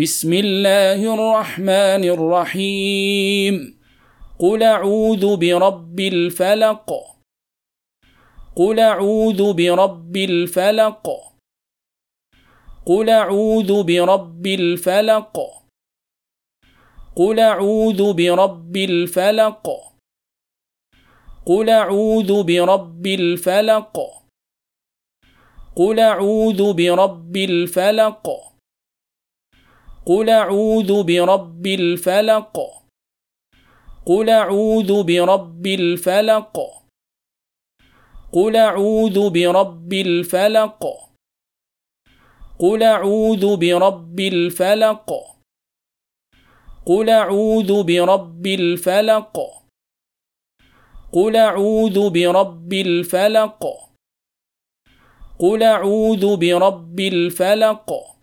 بسم الله الرحمن الرحيم. قل أعوذ برب الفلق. قل أعوذ برب الفلق. قل أعوذ برب الفلق. قل أعوذ برب الفلق. قل أعوذ برب الفلق. قل أعوذ برب الفلق. قل أعوذ برب الفلق قل أعوذ برب الفلق قل أعوذ برب الفلق قل أعوذ برب الفلق قل أعوذ برب الفلق قل أعوذ برب الفلق قل أعوذ برب الفلق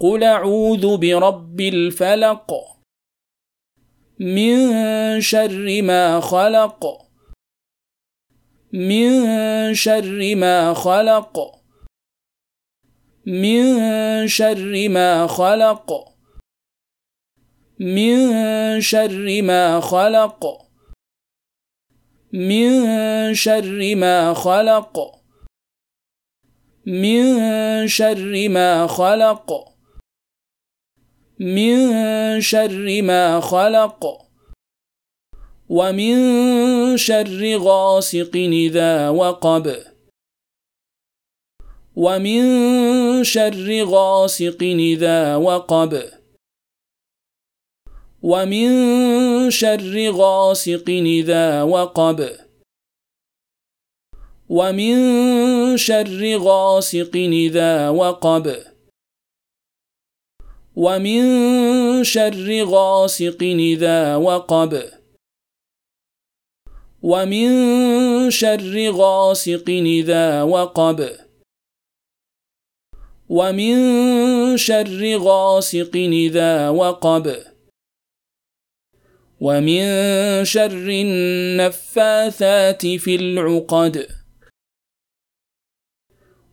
قل أعوذ برب الفلق من شر ما خلق من شر ما خلق من شر ما خلق من شر ما خلق من شر ما خلق من شر ما خلق من شر ما خلق ومن شر غاسق إذا وقب ومن شر غاسق إذا وقب ومن شر غاسق إذا وقب ومن شر غاسق إذا وقب ومن شر غاسق إذا وقب. ومن شر غاسق إذا وقب. ومن شر غاسق إذا وقب. ومن شر النفاثات في العقد.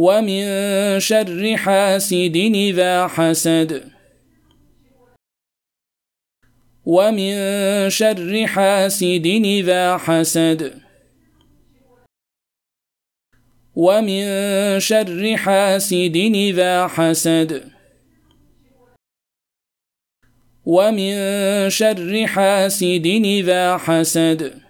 ومن شر حاسد إذا حسد. ومن شر حاسد إذا حسد. ومن شر حاسد إذا حسد. ومن شر حاسد إذا حسد.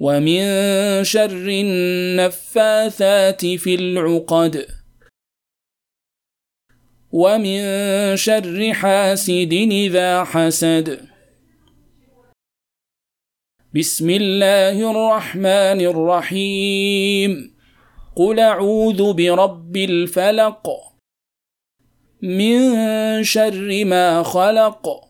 ومن شر النفاثات في العقد. ومن شر حاسد إذا حسد. بسم الله الرحمن الرحيم. قل أعوذ برب الفلق. من شر ما خلق.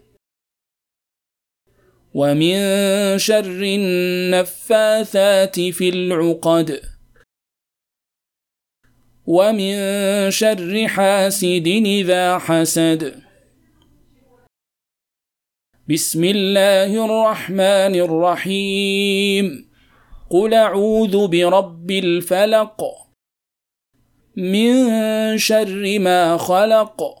ومن شر النفاثات في العقد. ومن شر حاسد إذا حسد. بسم الله الرحمن الرحيم. قل أعوذ برب الفلق. من شر ما خلق.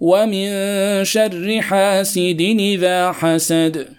ومن شر حاسد إذا حسد.